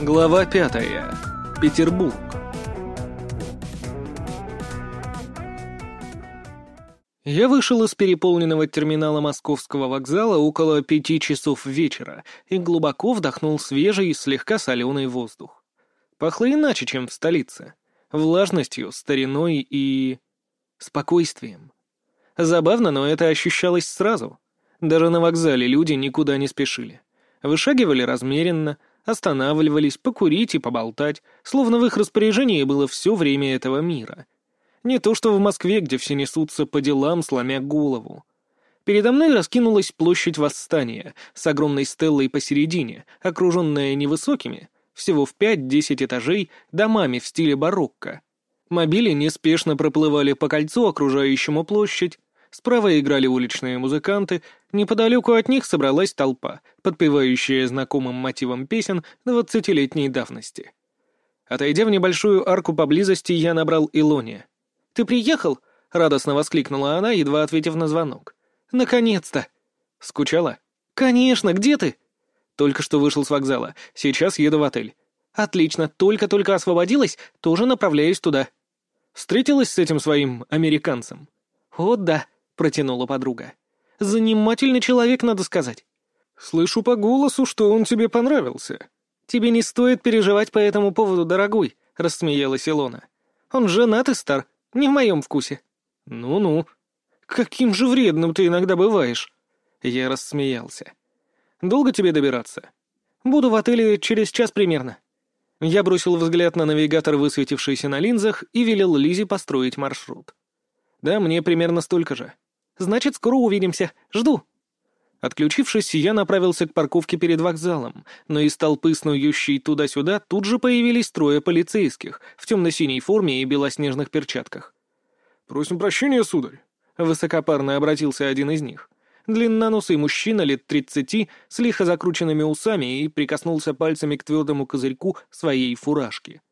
Глава пятая. Петербург. Я вышел из переполненного терминала московского вокзала около пяти часов вечера и глубоко вдохнул свежий, слегка соленый воздух. Пахло иначе, чем в столице. Влажностью, стариной и... спокойствием. Забавно, но это ощущалось сразу. Даже на вокзале люди никуда не спешили. Вышагивали размеренно, останавливались покурить и поболтать, словно в их распоряжении было все время этого мира. Не то что в Москве, где все несутся по делам, сломя голову. Передо мной раскинулась площадь Восстания с огромной стеллой посередине, окруженная невысокими, всего в пять-десять этажей, домами в стиле барокко. Мобили неспешно проплывали по кольцу, окружающему площадь, Справа играли уличные музыканты, неподалеку от них собралась толпа, подпевающая знакомым мотивом песен двадцатилетней давности. Отойдя в небольшую арку поблизости, я набрал Илоне. «Ты приехал?» — радостно воскликнула она, едва ответив на звонок. «Наконец-то!» «Скучала?» «Конечно, где ты?» «Только что вышел с вокзала. Сейчас еду в отель». «Отлично, только-только освободилась, тоже направляюсь туда». «Встретилась с этим своим американцем?» «О, да», — протянула подруга. «Занимательный человек, надо сказать». «Слышу по голосу, что он тебе понравился». «Тебе не стоит переживать по этому поводу, дорогой», — рассмеялась Илона. «Он женат и стар, не в моем вкусе». «Ну-ну. Каким же вредным ты иногда бываешь». Я рассмеялся. «Долго тебе добираться?» «Буду в отеле через час примерно». Я бросил взгляд на навигатор, высветившийся на линзах, и велел Лизе построить маршрут. «Да, мне примерно столько же». Значит, скоро увидимся. Жду». Отключившись, я направился к парковке перед вокзалом, но из толпы, снующей туда-сюда, тут же появились трое полицейских в темно-синей форме и белоснежных перчатках. «Просим прощения, сударь», — высокопарно обратился один из них. Длинноносый мужчина лет тридцати с лихо закрученными усами и прикоснулся пальцами к твердому козырьку своей фуражки.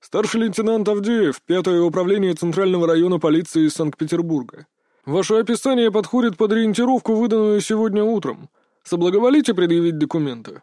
«Старший лейтенант Авдеев, пятое управление Центрального района полиции Санкт-Петербурга. Ваше описание подходит под ориентировку, выданную сегодня утром. Соблаговолите предъявить документы».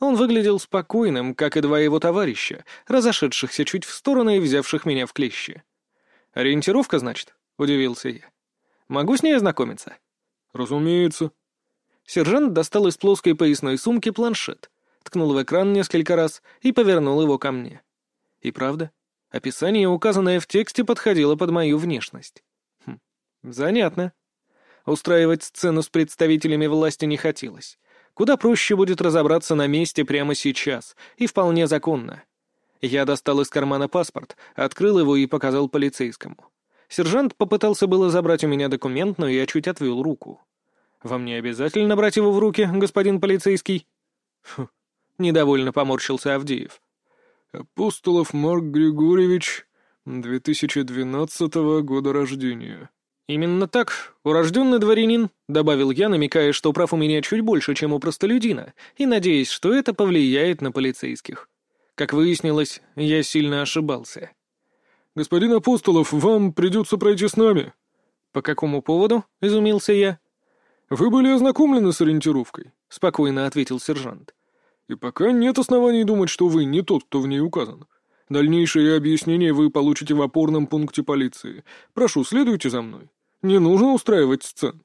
Он выглядел спокойным, как и два его товарища, разошедшихся чуть в сторону и взявших меня в клещи. «Ориентировка, значит?» — удивился я. «Могу с ней ознакомиться?» «Разумеется». Сержант достал из плоской поясной сумки планшет, ткнул в экран несколько раз и повернул его ко мне. И правда, описание, указанное в тексте, подходило под мою внешность. Занятно. Устраивать сцену с представителями власти не хотелось. Куда проще будет разобраться на месте прямо сейчас, и вполне законно. Я достал из кармана паспорт, открыл его и показал полицейскому. Сержант попытался было забрать у меня документ, но я чуть отвел руку. «Вам не обязательно брать его в руки, господин полицейский?» Фу, недовольно поморщился Авдеев. «Апостолов Марк Григорьевич, 2012 года рождения», «Именно так, урожденный дворянин», — добавил я, намекая, что прав у меня чуть больше, чем у простолюдина, и надеясь, что это повлияет на полицейских. Как выяснилось, я сильно ошибался. «Господин Апостолов, вам придется пройти с нами». «По какому поводу?» — изумился я. «Вы были ознакомлены с ориентировкой», — спокойно ответил сержант. «И пока нет оснований думать, что вы не тот, кто в ней указан. Дальнейшие объяснения вы получите в опорном пункте полиции. Прошу, следуйте за мной. Не нужно устраивать сцен».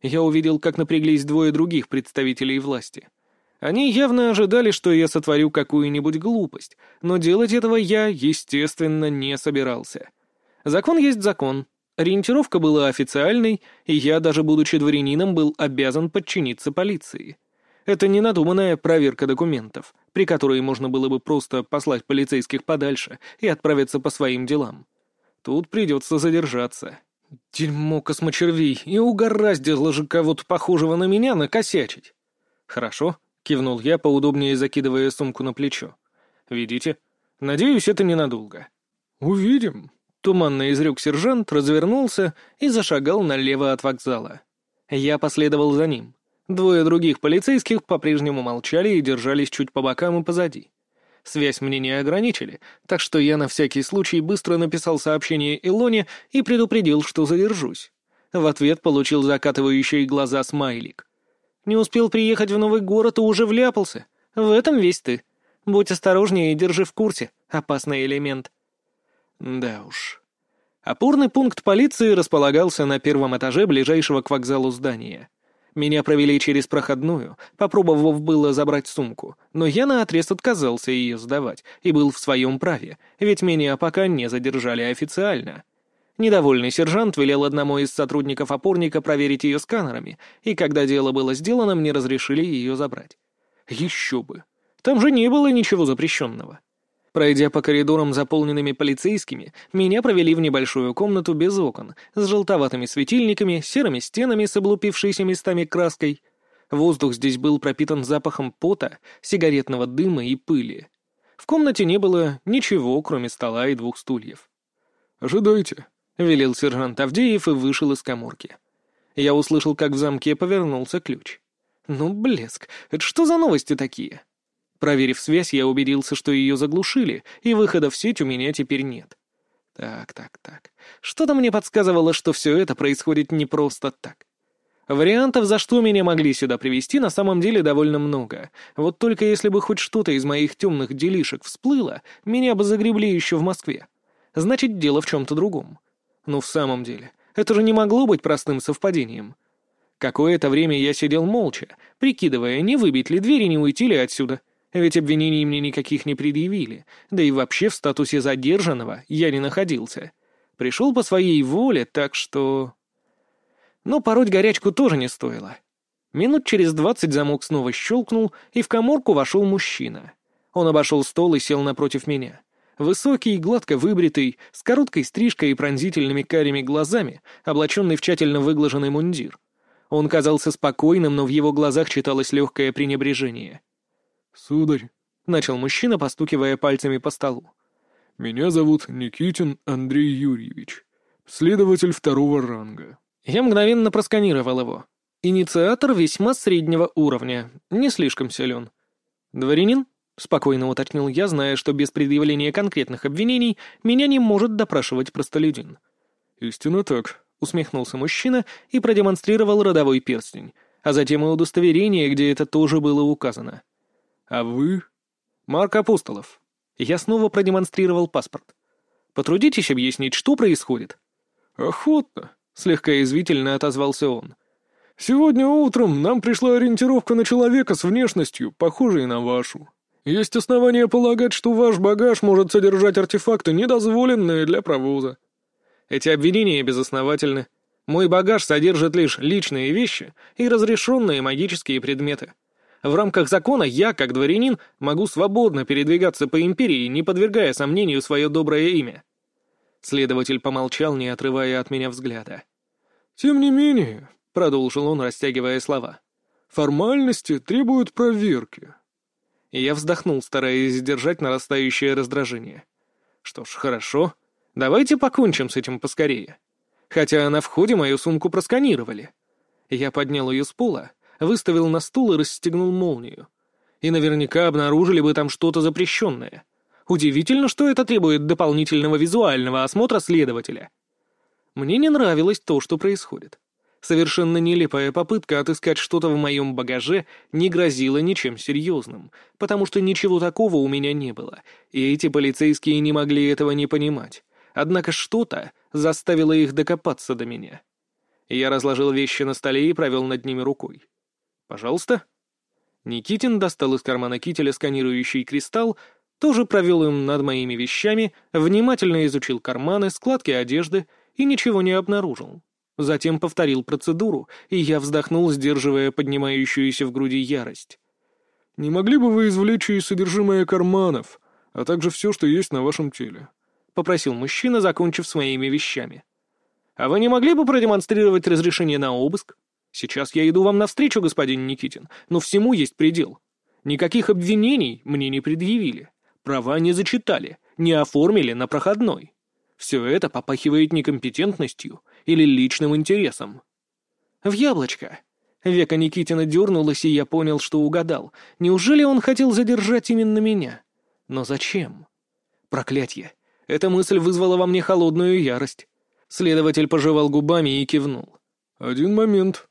Я увидел, как напряглись двое других представителей власти. Они явно ожидали, что я сотворю какую-нибудь глупость, но делать этого я, естественно, не собирался. Закон есть закон. Ориентировка была официальной, и я, даже будучи дворянином, был обязан подчиниться полиции. Это не надуманная проверка документов, при которой можно было бы просто послать полицейских подальше и отправиться по своим делам. Тут придется задержаться. Дерьмо космочервей, и угораздило же кого-то похожего на меня накосячить. Хорошо, кивнул я, поудобнее закидывая сумку на плечо. Видите? Надеюсь, это ненадолго. Увидим. Туманно изрек сержант, развернулся и зашагал налево от вокзала. Я последовал за ним. Двое других полицейских по-прежнему молчали и держались чуть по бокам и позади. Связь мне не ограничили, так что я на всякий случай быстро написал сообщение Илоне и предупредил, что задержусь. В ответ получил закатывающие глаза смайлик. «Не успел приехать в новый город и уже вляпался. В этом весь ты. Будь осторожнее и держи в курсе, опасный элемент». Да уж. Опорный пункт полиции располагался на первом этаже ближайшего к вокзалу здания. Меня провели через проходную, попробовав было забрать сумку, но я наотрез отказался ее сдавать и был в своем праве, ведь меня пока не задержали официально. Недовольный сержант велел одному из сотрудников опорника проверить ее сканерами, и когда дело было сделано, мне разрешили ее забрать. Еще бы. Там же не было ничего запрещенного. Пройдя по коридорам, заполненными полицейскими, меня провели в небольшую комнату без окон, с желтоватыми светильниками, серыми стенами с облупившейся местами краской. Воздух здесь был пропитан запахом пота, сигаретного дыма и пыли. В комнате не было ничего, кроме стола и двух стульев. «Ожидайте», — велел сержант Авдеев и вышел из коморки. Я услышал, как в замке повернулся ключ. «Ну, блеск, это что за новости такие?» Проверив связь, я убедился, что ее заглушили, и выхода в сеть у меня теперь нет. Так, так, так. Что-то мне подсказывало, что все это происходит не просто так. Вариантов, за что меня могли сюда привести, на самом деле довольно много. Вот только если бы хоть что-то из моих темных делишек всплыло, меня бы загребли еще в Москве. Значит, дело в чем-то другом. Ну, в самом деле, это же не могло быть простым совпадением. Какое-то время я сидел молча, прикидывая, не выбить ли дверь и не уйти ли отсюда. — ведь обвинений мне никаких не предъявили, да и вообще в статусе задержанного я не находился. Пришел по своей воле, так что... Но пороть горячку тоже не стоило. Минут через двадцать замок снова щелкнул, и в коморку вошел мужчина. Он обошел стол и сел напротив меня. Высокий, гладко выбритый, с короткой стрижкой и пронзительными карими глазами, облаченный в тщательно выглаженный мундир. Он казался спокойным, но в его глазах читалось легкое пренебрежение — «Сударь», — начал мужчина, постукивая пальцами по столу. «Меня зовут Никитин Андрей Юрьевич, следователь второго ранга». Я мгновенно просканировал его. Инициатор весьма среднего уровня, не слишком силен. «Дворянин?» — спокойно уточнил я, зная, что без предъявления конкретных обвинений меня не может допрашивать простолюдин. «Истинно так», — усмехнулся мужчина и продемонстрировал родовой перстень, а затем и удостоверение, где это тоже было указано. «А вы?» «Марк Апостолов». Я снова продемонстрировал паспорт. «Потрудитесь объяснить, что происходит?» «Охотно», — слегка извительно отозвался он. «Сегодня утром нам пришла ориентировка на человека с внешностью, похожей на вашу. Есть основания полагать, что ваш багаж может содержать артефакты, недозволенные для провоза». Эти обвинения безосновательны. Мой багаж содержит лишь личные вещи и разрешенные магические предметы. В рамках закона я, как дворянин, могу свободно передвигаться по империи, не подвергая сомнению свое доброе имя». Следователь помолчал, не отрывая от меня взгляда. «Тем не менее», — продолжил он, растягивая слова, — «формальности требуют проверки». Я вздохнул, стараясь сдержать нарастающее раздражение. «Что ж, хорошо. Давайте покончим с этим поскорее. Хотя на входе мою сумку просканировали». Я поднял ее с пола, выставил на стул и расстегнул молнию. И наверняка обнаружили бы там что-то запрещенное. Удивительно, что это требует дополнительного визуального осмотра следователя. Мне не нравилось то, что происходит. Совершенно нелепая попытка отыскать что-то в моем багаже не грозила ничем серьезным, потому что ничего такого у меня не было, и эти полицейские не могли этого не понимать. Однако что-то заставило их докопаться до меня. Я разложил вещи на столе и провел над ними рукой. «Пожалуйста». Никитин достал из кармана кителя сканирующий кристалл, тоже провел им над моими вещами, внимательно изучил карманы, складки одежды и ничего не обнаружил. Затем повторил процедуру, и я вздохнул, сдерживая поднимающуюся в груди ярость. «Не могли бы вы извлечь и содержимое карманов, а также все, что есть на вашем теле?» — попросил мужчина, закончив своими вещами. «А вы не могли бы продемонстрировать разрешение на обыск?» Сейчас я иду вам навстречу, господин Никитин, но всему есть предел. Никаких обвинений мне не предъявили. Права не зачитали, не оформили на проходной. Все это попахивает некомпетентностью или личным интересом. В яблочко. Века Никитина дернулась, и я понял, что угадал. Неужели он хотел задержать именно меня? Но зачем? Проклятье. Эта мысль вызвала во мне холодную ярость. Следователь пожевал губами и кивнул. «Один момент»,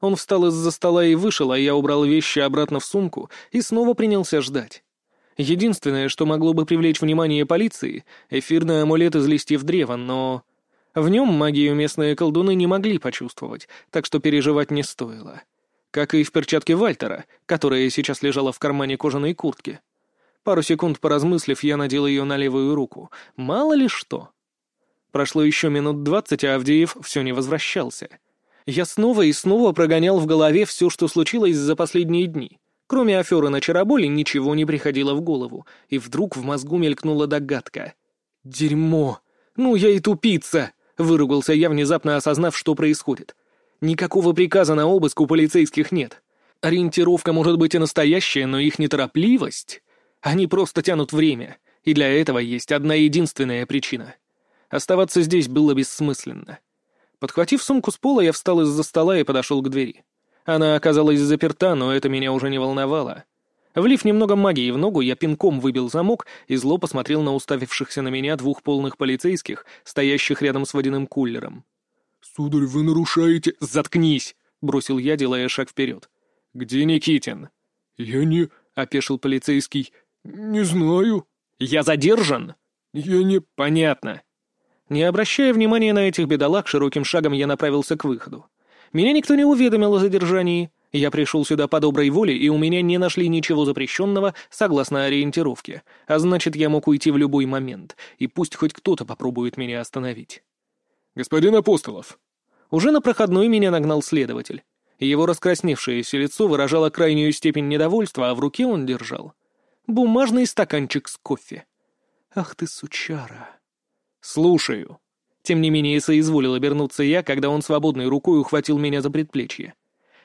он встал из-за стола и вышел, а я убрал вещи обратно в сумку и снова принялся ждать. Единственное, что могло бы привлечь внимание полиции — эфирный амулет из листьев древа, но... В нем магию местные колдуны не могли почувствовать, так что переживать не стоило. Как и в перчатке Вальтера, которая сейчас лежала в кармане кожаной куртки. Пару секунд поразмыслив, я надел ее на левую руку. Мало ли что. Прошло еще минут двадцать, а Авдеев все не возвращался. Я снова и снова прогонял в голове все, что случилось за последние дни. Кроме аферы на Чараболе ничего не приходило в голову, и вдруг в мозгу мелькнула догадка. «Дерьмо! Ну я и тупица!» — выругался я, внезапно осознав, что происходит. «Никакого приказа на обыск у полицейских нет. Ориентировка может быть и настоящая, но их неторопливость... Они просто тянут время, и для этого есть одна единственная причина. Оставаться здесь было бессмысленно. Подхватив сумку с пола, я встал из-за стола и подошел к двери. Она оказалась заперта, но это меня уже не волновало. Влив немного магии в ногу, я пинком выбил замок и зло посмотрел на уставившихся на меня двух полных полицейских, стоящих рядом с водяным кулером. «Сударь, вы нарушаете...» «Заткнись!» — бросил я, делая шаг вперед. «Где Никитин?» «Я не...» — опешил полицейский. «Не знаю». «Я задержан?» «Я не...» «Понятно». Не обращая внимания на этих бедолаг, широким шагом я направился к выходу. Меня никто не уведомил о задержании. Я пришел сюда по доброй воле, и у меня не нашли ничего запрещенного согласно ориентировке, а значит, я мог уйти в любой момент, и пусть хоть кто-то попробует меня остановить. «Господин Апостолов!» Уже на проходной меня нагнал следователь. Его раскрасневшееся лицо выражало крайнюю степень недовольства, а в руке он держал бумажный стаканчик с кофе. «Ах ты, сучара!» «Слушаю», тем не менее, соизволил обернуться я, когда он свободной рукой ухватил меня за предплечье.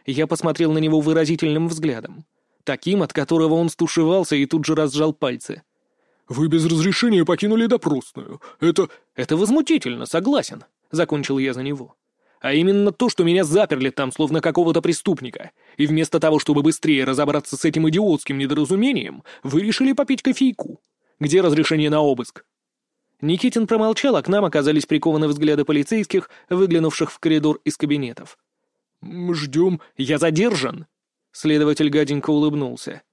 Я посмотрел на него выразительным взглядом. Таким, от которого он стушевался и тут же разжал пальцы. «Вы без разрешения покинули допросную. Это...» «Это возмутительно, согласен», — закончил я за него. «А именно то, что меня заперли там, словно какого-то преступника, и вместо того, чтобы быстрее разобраться с этим идиотским недоразумением, вы решили попить кофейку. Где разрешение на обыск?» Никитин промолчал, а к нам оказались прикованы взгляды полицейских, выглянувших в коридор из кабинетов. «Мы ждем...» «Я задержан!» Следователь гаденько улыбнулся.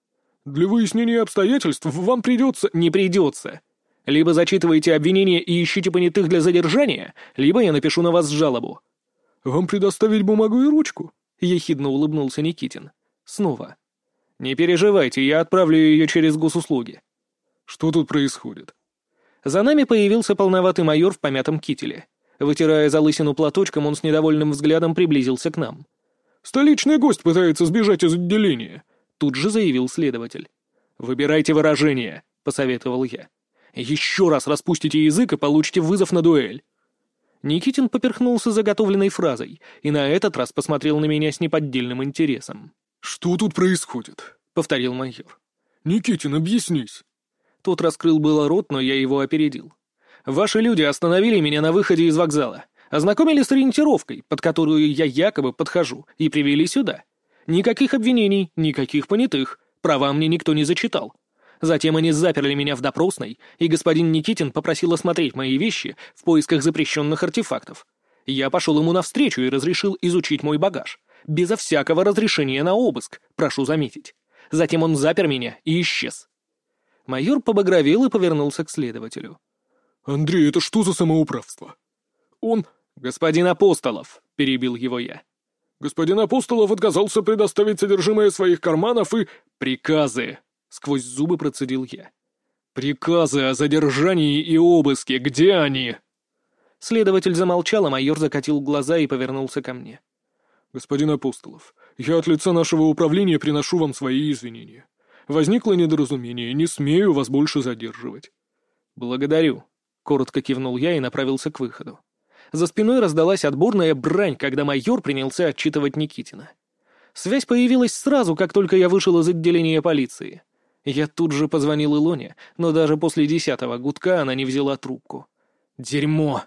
«Для выяснения обстоятельств вам придется...» «Не придется. Либо зачитываете обвинения и ищите понятых для задержания, либо я напишу на вас жалобу». «Вам предоставить бумагу и ручку?» — ехидно улыбнулся Никитин. Снова. «Не переживайте, я отправлю ее через госуслуги». «Что тут происходит?» За нами появился полноватый майор в помятом кителе. Вытирая залысину платочком, он с недовольным взглядом приблизился к нам. «Столичный гость пытается сбежать из отделения», — тут же заявил следователь. «Выбирайте выражение», — посоветовал я. «Еще раз распустите язык и получите вызов на дуэль». Никитин поперхнулся заготовленной фразой и на этот раз посмотрел на меня с неподдельным интересом. «Что тут происходит?» — повторил майор. «Никитин, объяснись». Тот раскрыл было рот, но я его опередил. «Ваши люди остановили меня на выходе из вокзала, ознакомили с ориентировкой, под которую я якобы подхожу, и привели сюда. Никаких обвинений, никаких понятых, права мне никто не зачитал. Затем они заперли меня в допросной, и господин Никитин попросил осмотреть мои вещи в поисках запрещенных артефактов. Я пошел ему навстречу и разрешил изучить мой багаж. Безо всякого разрешения на обыск, прошу заметить. Затем он запер меня и исчез. Майор побагровел и повернулся к следователю. «Андрей, это что за самоуправство?» «Он...» «Господин Апостолов», — перебил его я. «Господин Апостолов отказался предоставить содержимое своих карманов и...» «Приказы!» — сквозь зубы процедил я. «Приказы о задержании и обыске, где они?» Следователь замолчал, а майор закатил глаза и повернулся ко мне. «Господин Апостолов, я от лица нашего управления приношу вам свои извинения. Возникло недоразумение, не смею вас больше задерживать». «Благодарю», — коротко кивнул я и направился к выходу. За спиной раздалась отборная брань, когда майор принялся отчитывать Никитина. Связь появилась сразу, как только я вышел из отделения полиции. Я тут же позвонил Илоне, но даже после десятого гудка она не взяла трубку. «Дерьмо!»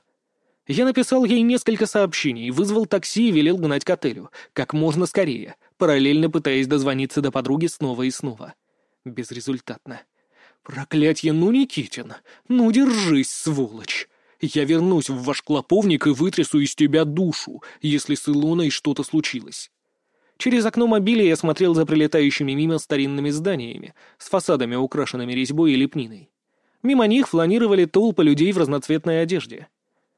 Я написал ей несколько сообщений, вызвал такси и велел гнать к отелю, как можно скорее, параллельно пытаясь дозвониться до подруги снова и снова. Безрезультатно. «Проклятье, ну, Никитин! Ну, держись, сволочь! Я вернусь в ваш клоповник и вытрясу из тебя душу, если с Илоной что-то случилось!» Через окно мобиля я смотрел за прилетающими мимо старинными зданиями, с фасадами, украшенными резьбой и лепниной. Мимо них фланировали толпы людей в разноцветной одежде.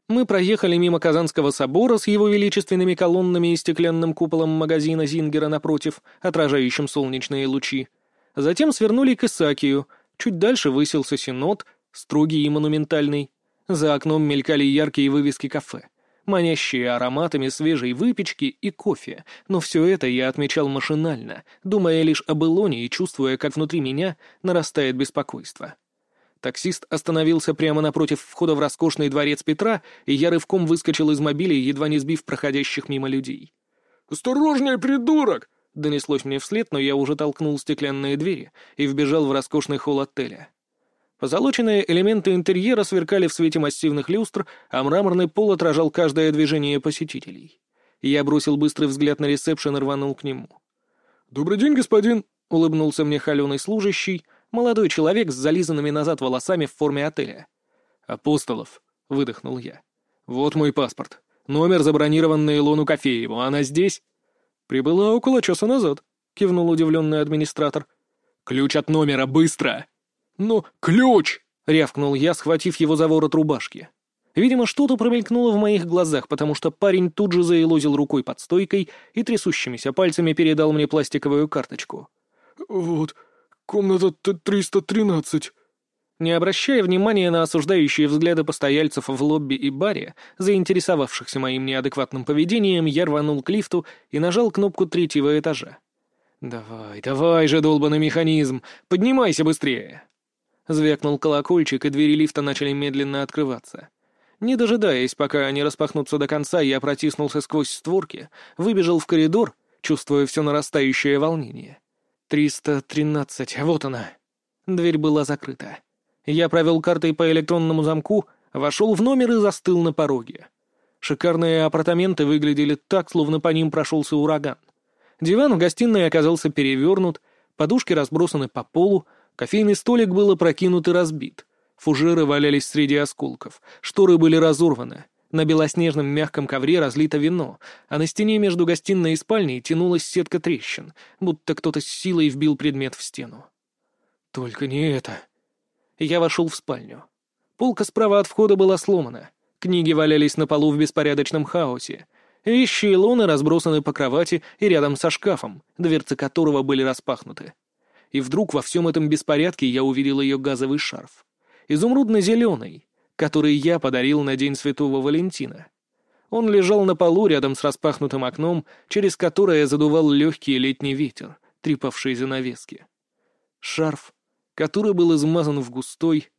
Мы проехали мимо Казанского собора с его величественными колоннами и стеклянным куполом магазина Зингера напротив, отражающим солнечные лучи. Затем свернули к Исакию, чуть дальше высился Синод, строгий и монументальный. За окном мелькали яркие вывески кафе манящие ароматами свежей выпечки и кофе, но все это я отмечал машинально, думая лишь об Илоне и чувствуя, как внутри меня нарастает беспокойство. Таксист остановился прямо напротив входа в роскошный дворец Петра, и я рывком выскочил из мобиля, едва не сбив проходящих мимо людей. «Осторожнее, придурок!» — донеслось мне вслед, но я уже толкнул стеклянные двери и вбежал в роскошный холл отеля. Позолоченные элементы интерьера сверкали в свете массивных люстр, а мраморный пол отражал каждое движение посетителей. Я бросил быстрый взгляд на ресепшн и рванул к нему. «Добрый день, господин!» — улыбнулся мне холеный служащий, молодой человек с зализанными назад волосами в форме отеля. «Апостолов», — выдохнул я. «Вот мой паспорт. Номер забронирован на Илону Кофееву. Она здесь?» «Прибыла около часа назад», — кивнул удивленный администратор. «Ключ от номера, быстро!» «Но ключ!» — рявкнул я, схватив его за ворот рубашки. Видимо, что-то промелькнуло в моих глазах, потому что парень тут же заелозил рукой под стойкой и трясущимися пальцами передал мне пластиковую карточку. «Вот, комната 313». Не обращая внимания на осуждающие взгляды постояльцев в лобби и баре, заинтересовавшихся моим неадекватным поведением, я рванул к лифту и нажал кнопку третьего этажа. «Давай, давай же, долбанный механизм, поднимайся быстрее!» Звякнул колокольчик, и двери лифта начали медленно открываться. Не дожидаясь, пока они распахнутся до конца, я протиснулся сквозь створки, выбежал в коридор, чувствуя все нарастающее волнение. «Триста тринадцать, вот она!» Дверь была закрыта. Я провел картой по электронному замку, вошел в номер и застыл на пороге. Шикарные апартаменты выглядели так, словно по ним прошелся ураган. Диван в гостиной оказался перевернут, подушки разбросаны по полу, Кофейный столик был опрокинут и разбит. Фужеры валялись среди осколков, шторы были разорваны. На белоснежном мягком ковре разлито вино, а на стене между гостиной и спальней тянулась сетка трещин, будто кто-то с силой вбил предмет в стену. Только не это. Я вошел в спальню. Полка справа от входа была сломана. Книги валялись на полу в беспорядочном хаосе. Вещи и лоны разбросаны по кровати и рядом со шкафом, дверцы которого были распахнуты и вдруг во всем этом беспорядке я увидел ее газовый шарф. Изумрудно-зеленый, который я подарил на День Святого Валентина. Он лежал на полу рядом с распахнутым окном, через которое задувал легкий летний ветер, трепавший занавески. Шарф, который был измазан в густой,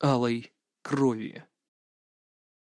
алой крови.